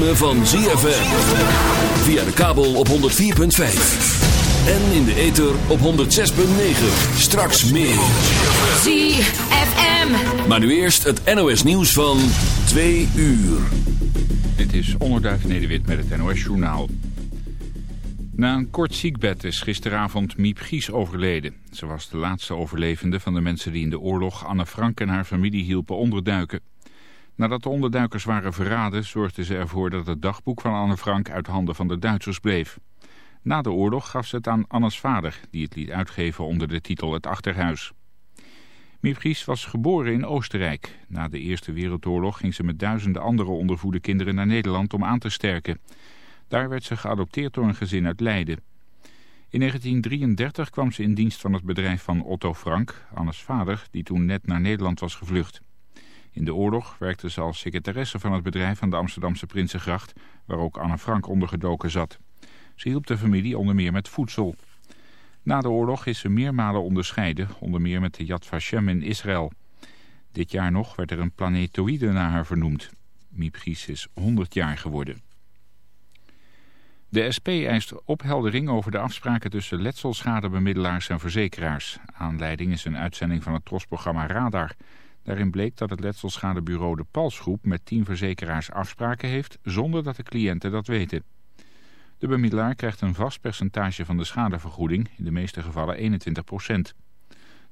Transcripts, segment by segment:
ritme van ZFM. Via de kabel op 104.5. En in de ether op 106.9. Straks meer. ZFM. Maar nu eerst het NOS nieuws van 2 uur. Dit is Onderduif Nederwit met het NOS Journaal. Na een kort ziekbed is gisteravond Miep Gies overleden. Ze was de laatste overlevende van de mensen die in de oorlog Anne Frank en haar familie hielpen onderduiken. Nadat de onderduikers waren verraden zorgde ze ervoor dat het dagboek van Anne Frank uit handen van de Duitsers bleef. Na de oorlog gaf ze het aan Annes vader, die het liet uitgeven onder de titel Het Achterhuis. Miep was geboren in Oostenrijk. Na de Eerste Wereldoorlog ging ze met duizenden andere ondervoede kinderen naar Nederland om aan te sterken. Daar werd ze geadopteerd door een gezin uit Leiden. In 1933 kwam ze in dienst van het bedrijf van Otto Frank, Annes vader, die toen net naar Nederland was gevlucht. In de oorlog werkte ze als secretaresse van het bedrijf aan de Amsterdamse Prinsengracht, waar ook Anne Frank ondergedoken zat. Ze hielp de familie onder meer met voedsel. Na de oorlog is ze meermalen onderscheiden, onder meer met de Yad Vashem in Israël. Dit jaar nog werd er een planetoïde naar haar vernoemd. Miep Gies is 100 jaar geworden. De SP eist opheldering over de afspraken tussen letselschadebemiddelaars en verzekeraars. Aanleiding is een uitzending van het trosprogramma Radar. Daarin bleek dat het letselschadebureau de Palsgroep met tien verzekeraars afspraken heeft zonder dat de cliënten dat weten. De bemiddelaar krijgt een vast percentage van de schadevergoeding, in de meeste gevallen 21%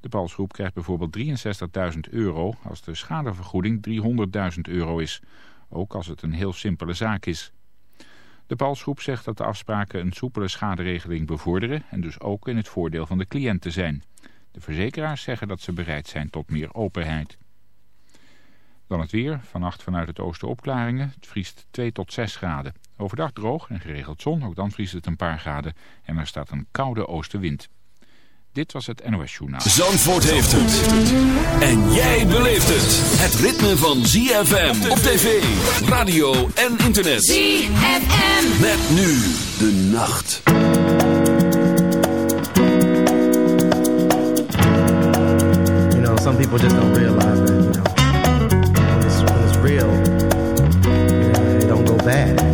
De Palsgroep krijgt bijvoorbeeld 63.000 euro als de schadevergoeding 300.000 euro is, ook als het een heel simpele zaak is. De Palsgroep zegt dat de afspraken een soepele schaderegeling bevorderen en dus ook in het voordeel van de cliënten zijn. De verzekeraars zeggen dat ze bereid zijn tot meer openheid. Dan het weer. Vannacht vanuit het oosten opklaringen. Het vriest 2 tot 6 graden. Overdag droog en geregeld zon. Ook dan vriest het een paar graden. En er staat een koude oostenwind. Dit was het NOS Journaal. Zandvoort heeft het. En jij beleeft het. Het ritme van ZFM op tv, radio en internet. ZFM. Met nu de nacht. Some people just don't realize that, you know, when it's, when it's real, you know, it don't go bad.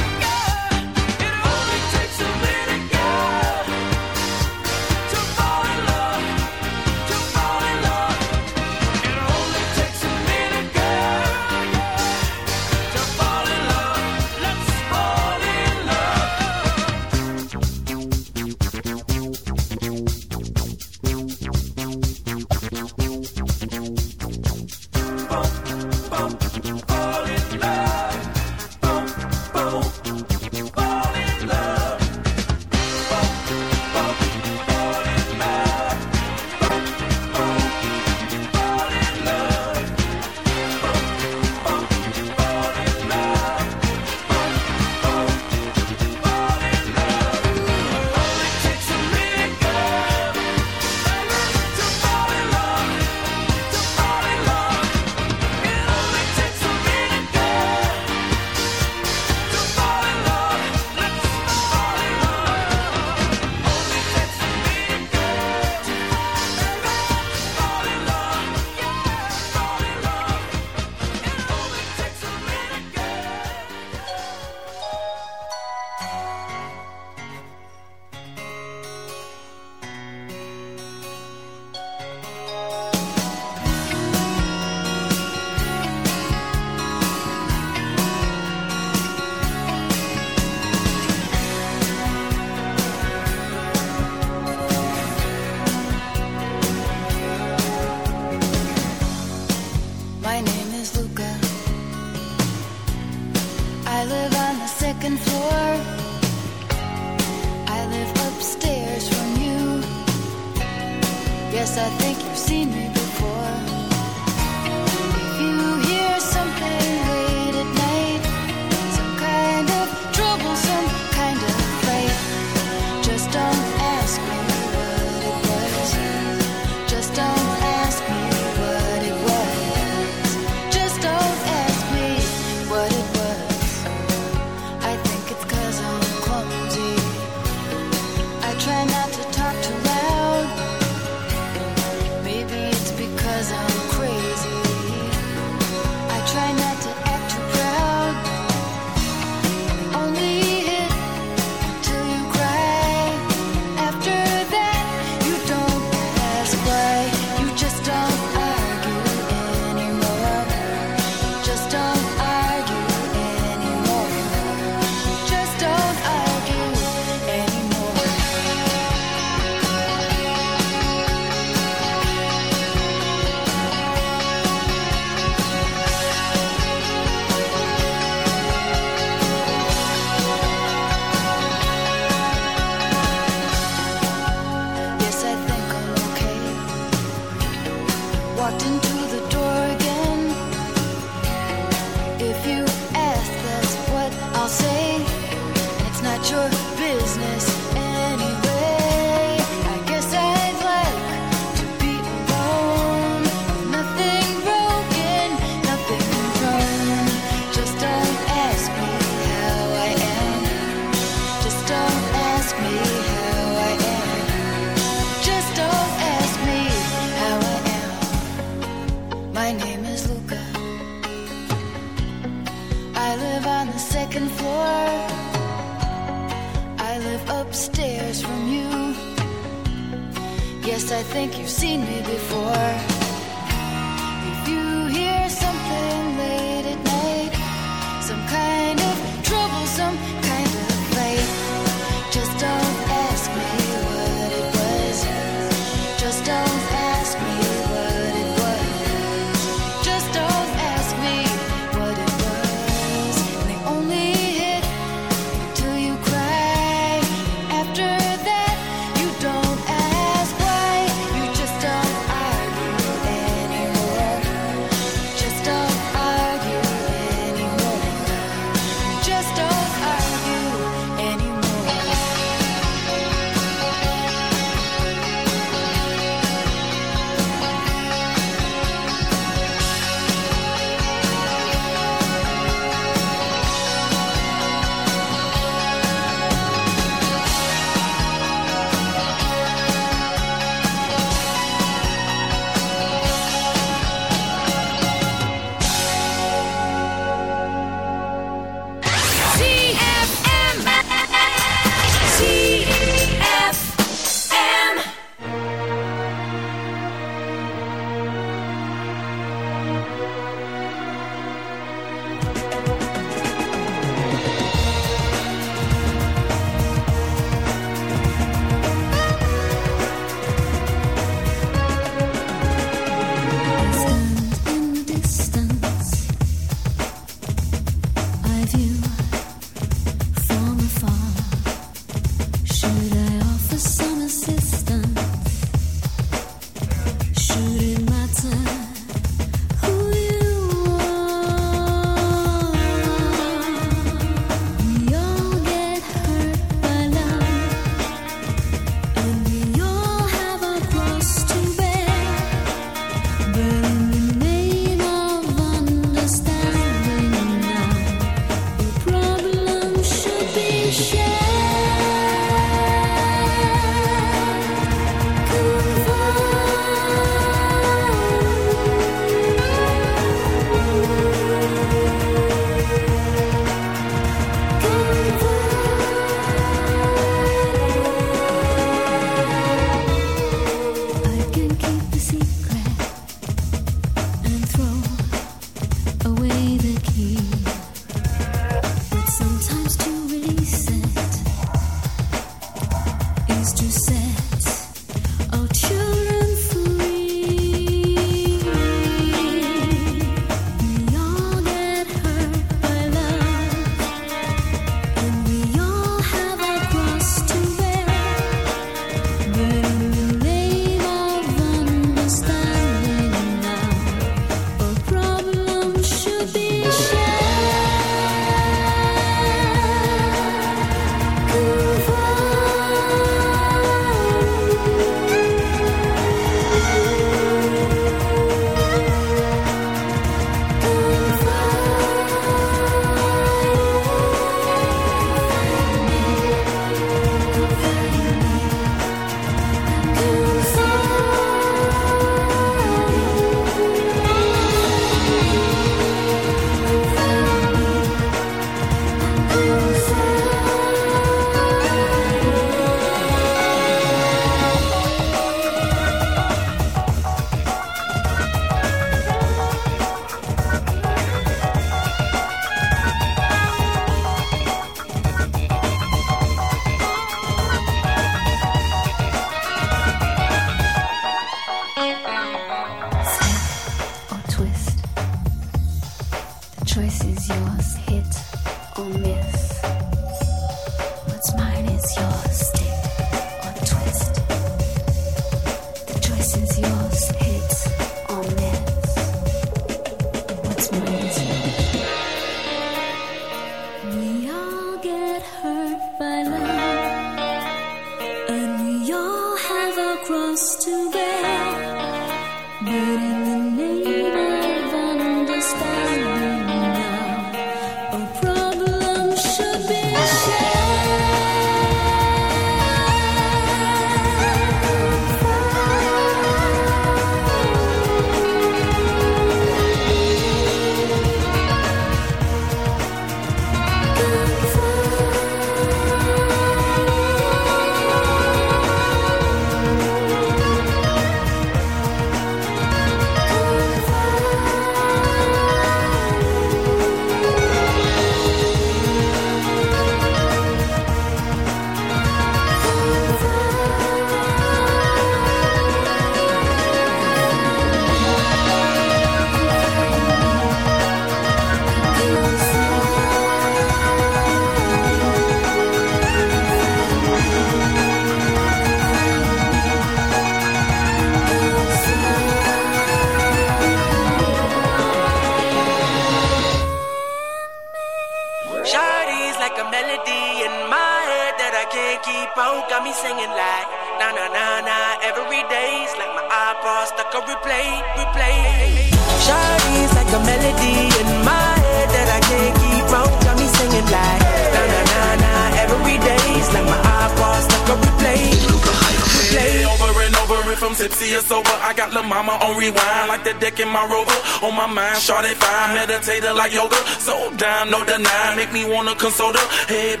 console the head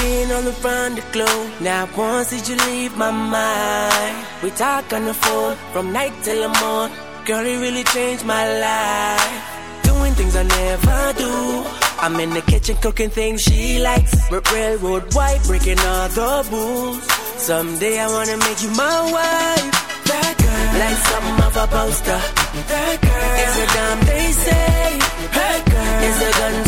Being on the front of glow. Now once did you leave my mind? We talk on the phone from night till the morning. Girl, it really changed my life. Doing things I never do. I'm in the kitchen cooking things she likes. Railroad white, breaking all the rules. Someday I wanna make you my wife. That girl, like something of a poster. That girl is a damn they say. That girl is a gun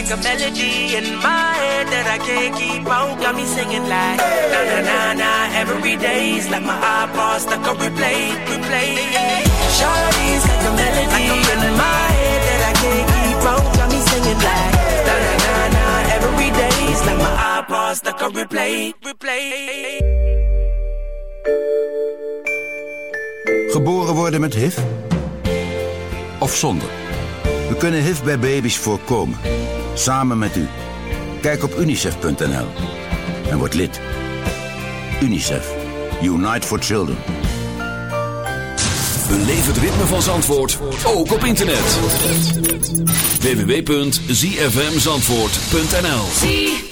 Like a melody in my head that I can't keep out. Me my replay, like me singing like na na na every like my stuck on. Geboren worden met HIV? Of zonder? We kunnen HIV bij baby's voorkomen. Samen met u. Kijk op unicef.nl en word lid. UNICEF. Unite for Children. Beleef het ritme van Zandvoort, ook op internet. www.zfmzandvoort.nl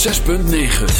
106.9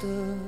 的。